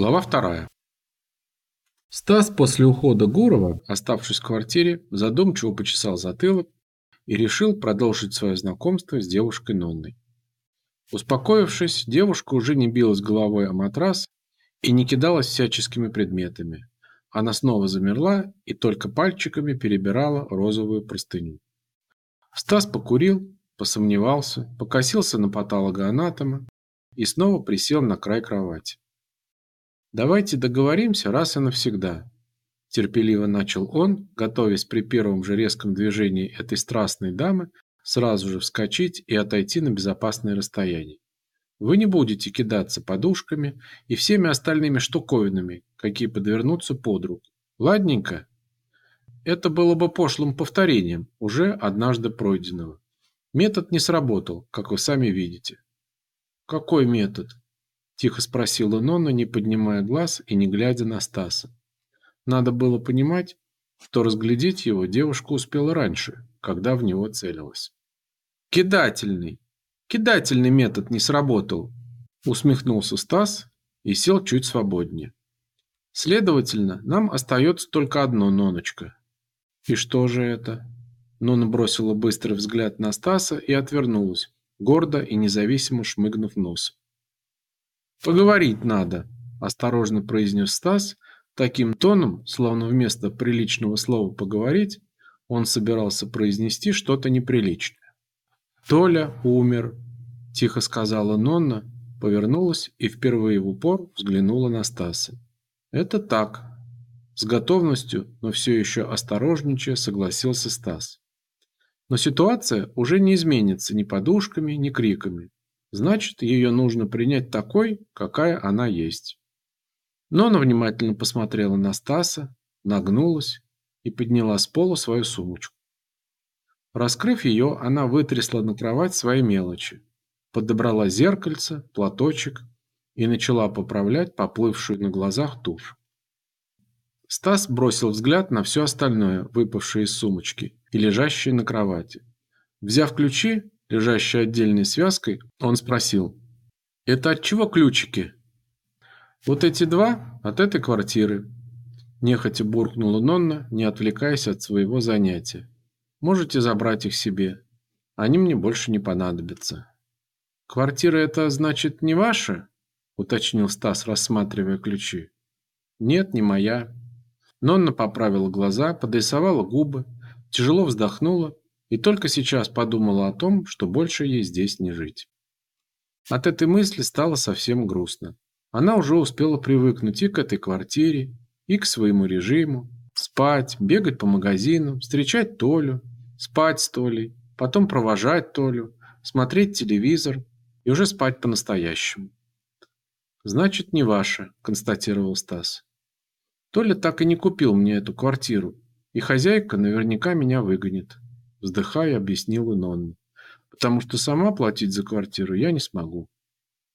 Глава вторая. Стас после ухода Гурова, оставшись в квартире, задумчиво почесал затылок и решил продолжить свое знакомство с девушкой Нонной. Успокоившись, девушка уже не билась головой о матрас и не кидалась всяческими предметами. Она снова замерла и только пальчиками перебирала розовую простыню. Стас покурил, посомневался, покосился на патологоанатома и снова присел на край кровати. Давайте договоримся раз и навсегда, терпеливо начал он, готовясь при первом же резком движении этой страстной дамы сразу же вскочить и отойти на безопасное расстояние. Вы не будете кидаться подушками и всеми остальными штуковинами, какие подвернутся под руку. Ладненько? Это было бы пошлым повторением уже однажды пройденного. Метод не сработал, как вы сами видите. Какой метод? Тихо спросила Нонна, не поднимая глаз и не глядя на Стаса. Надо было понимать, что разглядеть его девушка успела раньше, когда в него целилась. «Кидательный! Кидательный метод не сработал!» Усмехнулся Стас и сел чуть свободнее. «Следовательно, нам остается только одно, Ноночка». «И что же это?» Нона бросила быстрый взгляд на Стаса и отвернулась, гордо и независимо шмыгнув носом. Поговорить надо, осторожно произнес Стас таким тоном, словно вместо приличного слова поговорить, он собирался произнести что-то неприличное. Толя умер, тихо сказала Нонна, повернулась и впервые в упор взглянула на Стаса. Это так. С готовностью, но все еще осторожничая, согласился Стас. Но ситуация уже не изменится ни подушками, ни криками. Значит, ее нужно принять такой, какая она есть. Но она внимательно посмотрела на Стаса, нагнулась и подняла с пола свою сумочку. Раскрыв ее, она вытрясла на кровать свои мелочи, подобрала зеркальце, платочек и начала поправлять поплывшую на глазах тушь. Стас бросил взгляд на все остальное, выпавшее из сумочки и лежащее на кровати. Взяв ключи, лежащей отдельной связкой, он спросил: "Это от чего ключики?" "Вот эти два от этой квартиры", нехотя буркнула Нонна, не отвлекаясь от своего занятия. "Можете забрать их себе. Они мне больше не понадобятся". "Квартира эта, значит, не ваша?" уточнил Стас, рассматривая ключи. "Нет, не моя". Нонна поправила глаза, подрисовала губы, тяжело вздохнула и только сейчас подумала о том, что больше ей здесь не жить. От этой мысли стало совсем грустно. Она уже успела привыкнуть и к этой квартире, и к своему режиму, спать, бегать по магазинам, встречать Толю, спать с Толей, потом провожать Толю, смотреть телевизор и уже спать по-настоящему. Значит, не ваша, констатировал Стас. Толя так и не купил мне эту квартиру, и хозяйка наверняка меня выгонит вздыхая, объяснила Нонна. Потому что сама платить за квартиру я не смогу.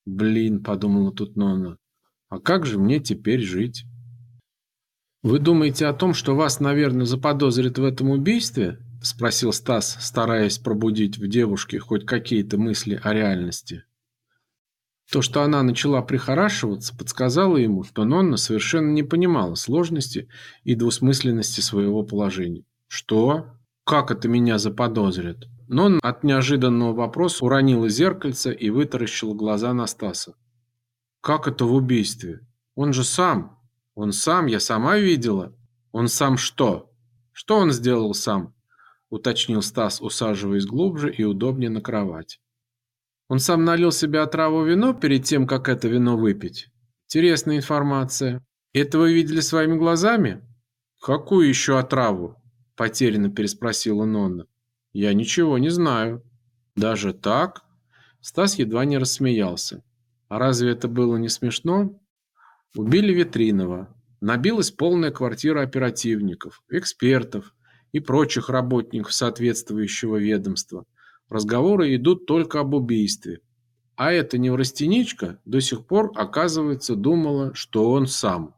Блин, подумала тут Нонна. А как же мне теперь жить? Вы думаете о том, что вас, наверное, заподозрят в этом убийстве? спросил Стас, стараясь пробудить в девушке хоть какие-то мысли о реальности. То, что она начала прихорашиваться, подсказало ему, что Нонна совершенно не понимала сложности и двусмысленности своего положения. Что? Как это меня заподозрят? Но он от неожиданного вопроса уронил зеркальце и вытаращил глаза на Стаса. Как это в убийстве? Он же сам. Он сам, я сама видела. Он сам что? Что он сделал сам? уточнил Стас, усаживаясь глубже и удобнее на кровать. Он сам налил себе отраву вино перед тем, как это вино выпить. Интересная информация. Это вы видели своими глазами? Какую еще отраву? Потерянно переспросила Нонна. Я ничего не знаю. Даже так? Стас едва не рассмеялся. А разве это было не смешно? Убили Витринова. Набилась полная квартира оперативников, экспертов и прочих работников соответствующего ведомства. Разговоры идут только об убийстве. А эта неврастеничка до сих пор, оказывается, думала, что он сам.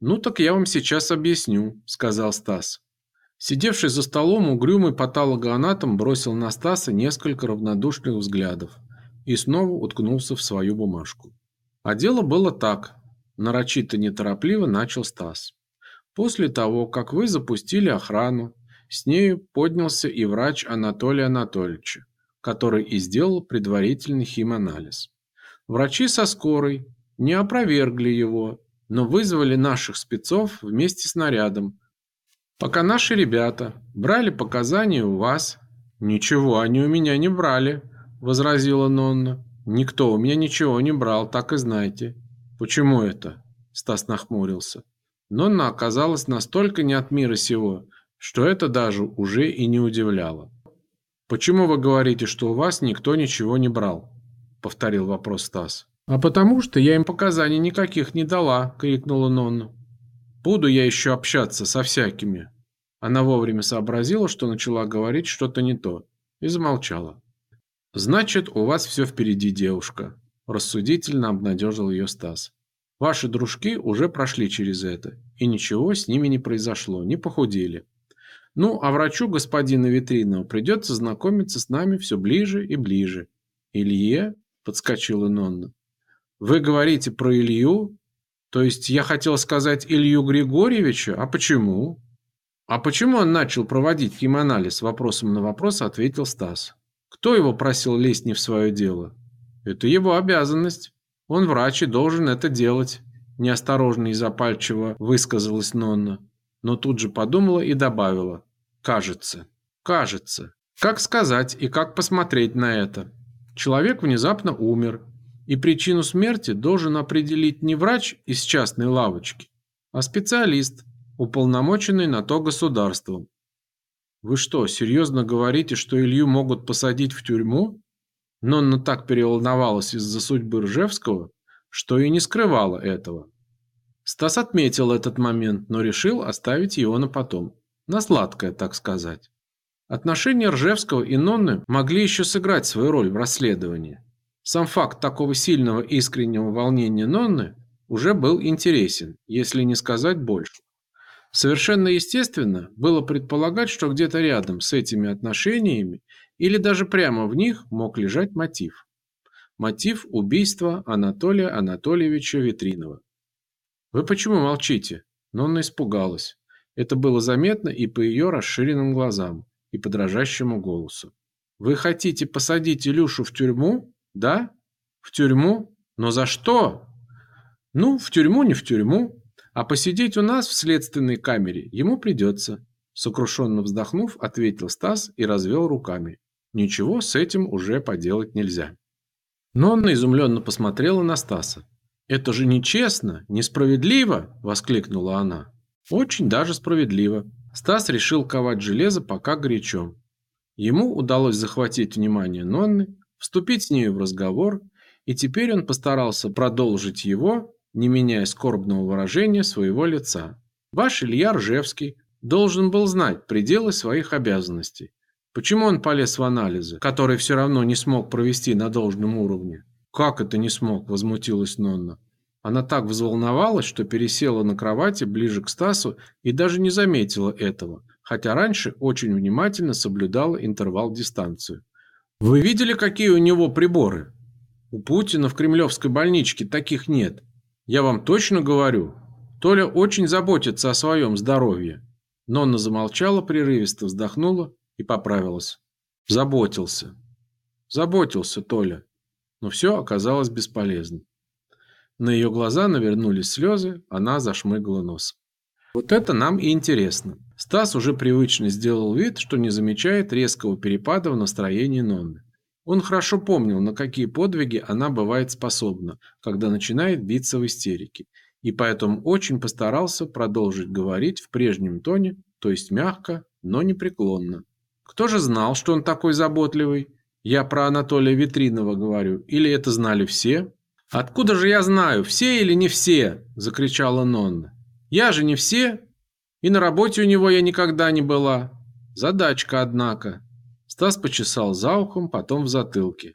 Ну так я вам сейчас объясню, сказал Стас. Сидевший за столом угрюмый патологоанатом бросил на Стаса несколько равнодушных взглядов и снова уткнулся в свою бумажку. А дело было так. нарочито неторопливо начал Стас. После того, как вы запустили охрану, с нею поднялся и врач Анатолия Анатольевича, который и сделал предварительный химанализ. Врачи со скорой не опровергли его, но вызвали наших спецов вместе с нарядом. Пока наши ребята брали показания у вас, ничего они у меня не брали, возразила Нонна. Никто у меня ничего не брал, так и знайте. Почему это? Стас нахмурился. Нонна оказалась настолько не от мира сего, что это даже уже и не удивляло. «Почему вы говорите, что у вас никто ничего не брал?» – повторил вопрос Стас. «А потому что я им показаний никаких не дала», – крикнула Нонна. «Буду я еще общаться со всякими». Она вовремя сообразила, что начала говорить что-то не то, и замолчала. «Значит, у вас все впереди, девушка», – рассудительно обнадежил ее Стас. «Ваши дружки уже прошли через это, и ничего с ними не произошло, не похудели. Ну, а врачу господина Витринова придется знакомиться с нами все ближе и ближе». «Илье?» – подскочила Нонна. Вы говорите про Илью? То есть я хотел сказать Илью Григорьевича? А почему? А почему он начал проводить химанализ? Вопросом на вопрос ответил Стас. Кто его просил лезть не в свое дело? Это его обязанность. Он врач и должен это делать. Неосторожно и запальчиво высказалась Нонна. Но тут же подумала и добавила. Кажется. Кажется. Как сказать и как посмотреть на это? Человек внезапно умер, и причину смерти должен определить не врач из частной лавочки, а специалист, уполномоченный на то государством. Вы что, серьезно говорите, что Илью могут посадить в тюрьму? Нонна так переволновалась из-за судьбы Ржевского, что и не скрывала этого. Стас отметил этот момент, но решил оставить его на потом. На сладкое, так сказать. Отношения Ржевского и Нонны могли еще сыграть свою роль в расследовании. Сам факт такого сильного искреннего волнения Нонны уже был интересен, если не сказать больше. Совершенно естественно было предполагать, что где-то рядом с этими отношениями или даже прямо в них мог лежать мотив. Мотив убийства Анатолия Анатольевича Витринова. «Вы почему молчите?» Нонна испугалась. Это было заметно и по ее расширенным глазам, и по дрожащему голосу. «Вы хотите посадить Илюшу в тюрьму?» Да? В тюрьму? Но за что? Ну, в тюрьму не в тюрьму, а посидеть у нас в следственной камере ему придется. Сокрушенно вздохнув, ответил Стас и развел руками. Ничего с этим уже поделать нельзя. Но она изумленно посмотрела на Стаса. «Это же нечестно, несправедливо!» – воскликнула она. «Очень даже справедливо». Стас решил ковать железо пока горячо. Ему удалось захватить внимание Нонны, вступить с нею в разговор, и теперь он постарался продолжить его, не меняя скорбного выражения своего лица. Ваш Илья Ржевский должен был знать пределы своих обязанностей. Почему он полез в анализы, которые все равно не смог провести на должном уровне? Как это не смог, возмутилась Нонна. Она так взволновалась, что пересела на кровати ближе к Стасу и даже не заметила этого, хотя раньше очень внимательно соблюдала интервал-дистанцию. Вы видели, какие у него приборы? У Путина в кремлевской больничке таких нет. Я вам точно говорю. Толя очень заботится о своем здоровье. Нонна замолчала, прерывисто вздохнула и поправилась. Заботился. Заботился Толя. Но все оказалось бесполезно. На ее глаза навернулись слезы, она зашмыгала нос. Вот это нам и интересно. Стас уже привычно сделал вид, что не замечает резкого перепада в настроении Нонны. Он хорошо помнил, на какие подвиги она бывает способна, когда начинает биться в истерике, и поэтому очень постарался продолжить говорить в прежнем тоне, то есть мягко, но непреклонно. Кто же знал, что он такой заботливый? Я про Анатолия Витринова говорю, или это знали все? Откуда же я знаю, все или не все? закричала Нонна. Я же не все. И на работе у него я никогда не была. Задачка, однако. Стас почесал за ухом, потом в затылке.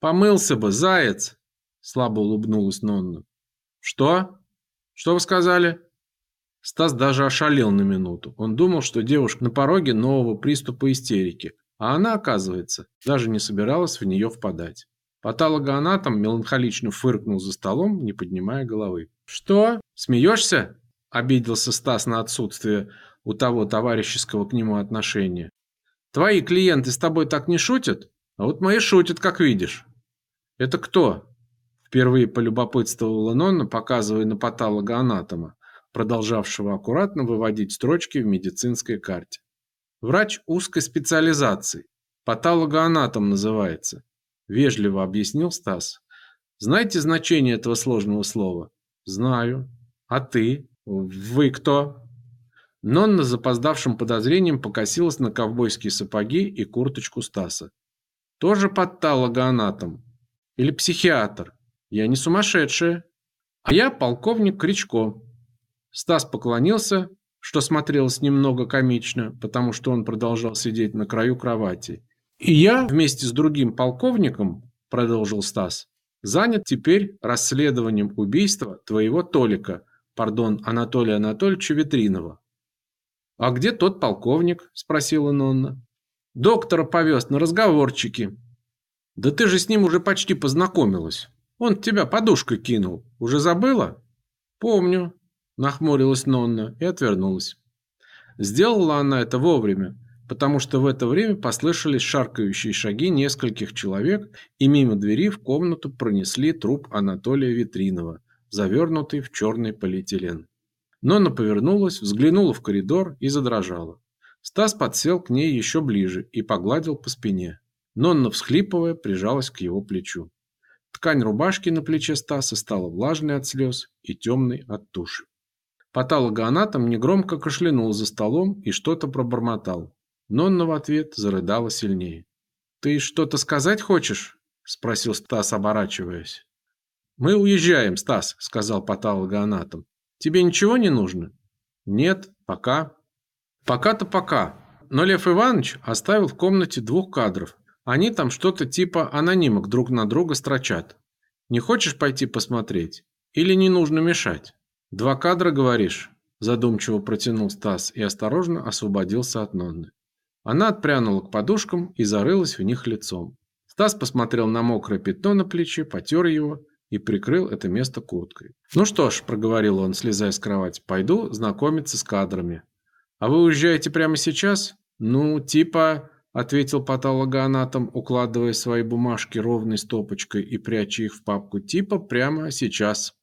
«Помылся бы, заяц!» Слабо улыбнулась Нонна. «Что? Что вы сказали?» Стас даже ошалел на минуту. Он думал, что девушка на пороге нового приступа истерики, а она, оказывается, даже не собиралась в нее впадать. Патологоанатом меланхолично фыркнул за столом, не поднимая головы. «Что? Смеешься?» – обиделся Стас на отсутствие у того товарищеского к нему отношения. «Твои клиенты с тобой так не шутят? А вот мои шутят, как видишь». «Это кто?» – впервые полюбопытствовала Нонна, показывая на патологоанатома, продолжавшего аккуратно выводить строчки в медицинской карте. «Врач узкой специализации. Патологоанатом называется. Вежливо объяснил Стас. Знаете значение этого сложного слова? Знаю. А ты? Вы кто? Нонна с запоздавшим подозрением покосилась на ковбойские сапоги и курточку Стаса. Тоже патологоанатом? Или психиатр? Я не сумасшедшая. А я полковник Кричко. Стас поклонился, что смотрелось немного комично, потому что он продолжал сидеть на краю кровати, и я вместе с другим полковником, продолжил Стас, занят теперь расследованием убийства твоего Толика, пардон, Анатолия Анатольевича Витринова. А где тот полковник? спросила Нонна. Доктора повез на разговорчики. Да ты же с ним уже почти познакомилась. Он тебя подушкой кинул. Уже забыла? Помню, нахмурилась Нонна и отвернулась. Сделала она это вовремя, потому что в это время послышались шаркающие шаги нескольких человек, и мимо двери в комнату пронесли труп Анатолия Витринова, завернутый в черный полиэтилен. Нонна повернулась, взглянула в коридор и задрожала. Стас подсел к ней еще ближе и погладил по спине. Нонна, всхлипывая, прижалась к его плечу. Ткань рубашки на плече Стаса стала влажной от слез и темной от туши. Патологоанатом негромко кашлянул за столом и что-то пробормотал. Нонна в ответ зарыдала сильнее. «Ты что-то сказать хочешь?» – спросил Стас, оборачиваясь. «Мы уезжаем, Стас», – сказал патологоанатом. «Тебе ничего не нужно?» «Нет, пока». «Пока-то пока. Но Лев Иванович оставил в комнате двух кадров. Они там что-то типа анонимок друг на друга строчат. Не хочешь пойти посмотреть? Или не нужно мешать?» «Два кадра, говоришь?» Задумчиво протянул Стас и осторожно освободился от Нонны. Она отпрянула к подушкам и зарылась в них лицом. Стас посмотрел на мокрое пятно на плече, потер его и прикрыл это место курткой. «Ну что ж», – проговорил он, слезая с кровати, – «пойду знакомиться с кадрами». «А вы уезжаете прямо сейчас?» «Ну, типа...» – ответил патологоанатом, укладывая свои бумажки ровной стопочкой и пряча их в папку. «Типа прямо сейчас».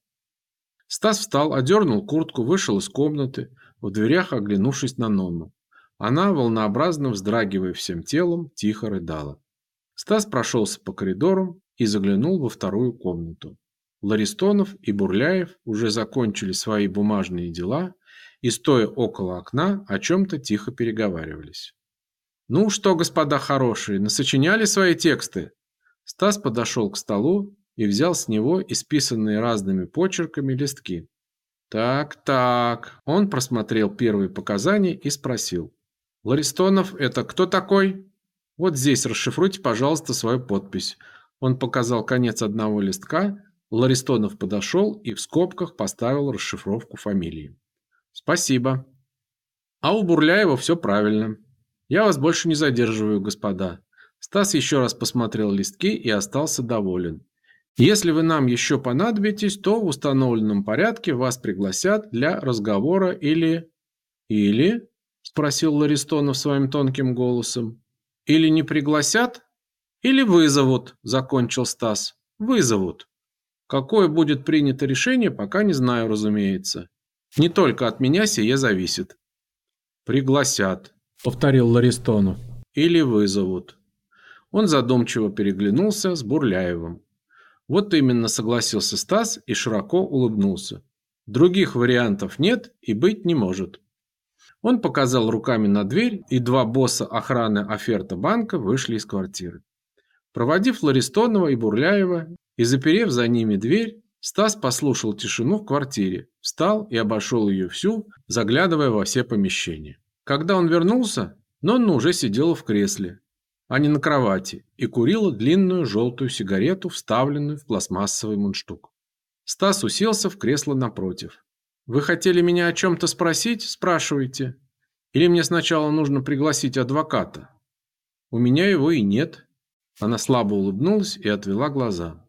Стас встал, одернул куртку, вышел из комнаты, в дверях оглянувшись на Нонну. Она, волнообразно вздрагивая всем телом, тихо рыдала. Стас прошелся по коридору и заглянул во вторую комнату. Ларистонов и Бурляев уже закончили свои бумажные дела и, стоя около окна, о чем-то тихо переговаривались. «Ну что, господа хорошие, насочиняли свои тексты?» Стас подошел к столу и взял с него исписанные разными почерками листки. «Так, так». Он просмотрел первые показания и спросил. Ларистонов – это кто такой? Вот здесь расшифруйте, пожалуйста, свою подпись. Он показал конец одного листка. Ларистонов подошел и в скобках поставил расшифровку фамилии. Спасибо. А у Бурляева все правильно. Я вас больше не задерживаю, господа. Стас еще раз посмотрел листки и остался доволен. Если вы нам еще понадобитесь, то в установленном порядке вас пригласят для разговора или... Или... – спросил Ларистонов своим тонким голосом. «Или не пригласят, или вызовут», – закончил Стас. «Вызовут. Какое будет принято решение, пока не знаю, разумеется. Не только от меня сие зависит». «Пригласят», – повторил Ларистонов. «Или вызовут». Он задумчиво переглянулся с Бурляевым. Вот именно согласился Стас и широко улыбнулся. Других вариантов нет и быть не может. Он показал руками на дверь, и два босса охраны оферта банка вышли из квартиры. Проводив Ларистонова и Бурляева и заперев за ними дверь, Стас послушал тишину в квартире, встал и обошел ее всю, заглядывая во все помещения. Когда он вернулся, Нонна уже сидела в кресле, а не на кровати, и курила длинную желтую сигарету, вставленную в пластмассовый мундштук. Стас уселся в кресло напротив. Вы хотели меня о чем-то спросить? Спрашивайте. Или мне сначала нужно пригласить адвоката? У меня его и нет. Она слабо улыбнулась и отвела глаза.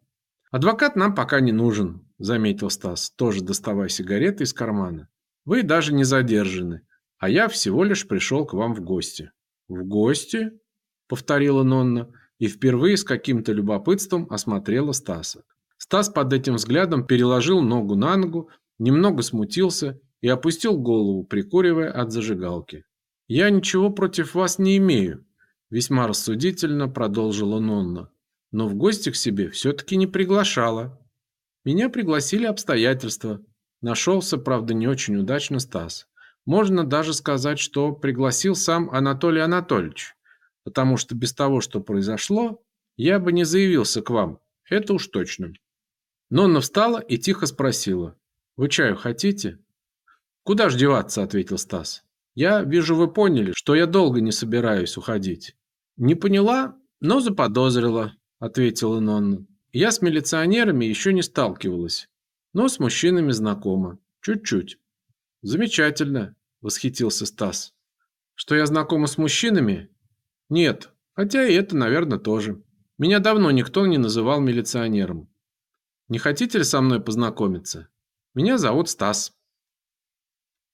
«Адвокат нам пока не нужен», – заметил Стас, тоже доставая сигареты из кармана. «Вы даже не задержаны, а я всего лишь пришел к вам в гости». «В гости?» – повторила Нонна и впервые с каким-то любопытством осмотрела Стаса. Стас под этим взглядом переложил ногу на ногу, немного смутился и опустил голову, прикуривая от зажигалки. «Я ничего против вас не имею», – весьма рассудительно продолжила Нонна. «Но в гости к себе все-таки не приглашала. Меня пригласили обстоятельства. Нашелся, правда, не очень удачно Стас. Можно даже сказать, что пригласил сам Анатолий Анатольевич, потому что без того, что произошло, я бы не заявился к вам, это уж точно». Нонна встала и тихо спросила. «Вы чаю хотите?» «Куда ж деваться?» – ответил Стас. «Я вижу, вы поняли, что я долго не собираюсь уходить». «Не поняла, но заподозрила», – ответила Нонна. «Я с милиционерами еще не сталкивалась, но с мужчинами знакома. Чуть-чуть». «Замечательно», – восхитился Стас. «Что я знакома с мужчинами?» «Нет, хотя и это, наверное, тоже. Меня давно никто не называл милиционером. Не хотите ли со мной познакомиться? Меня зовут Стас».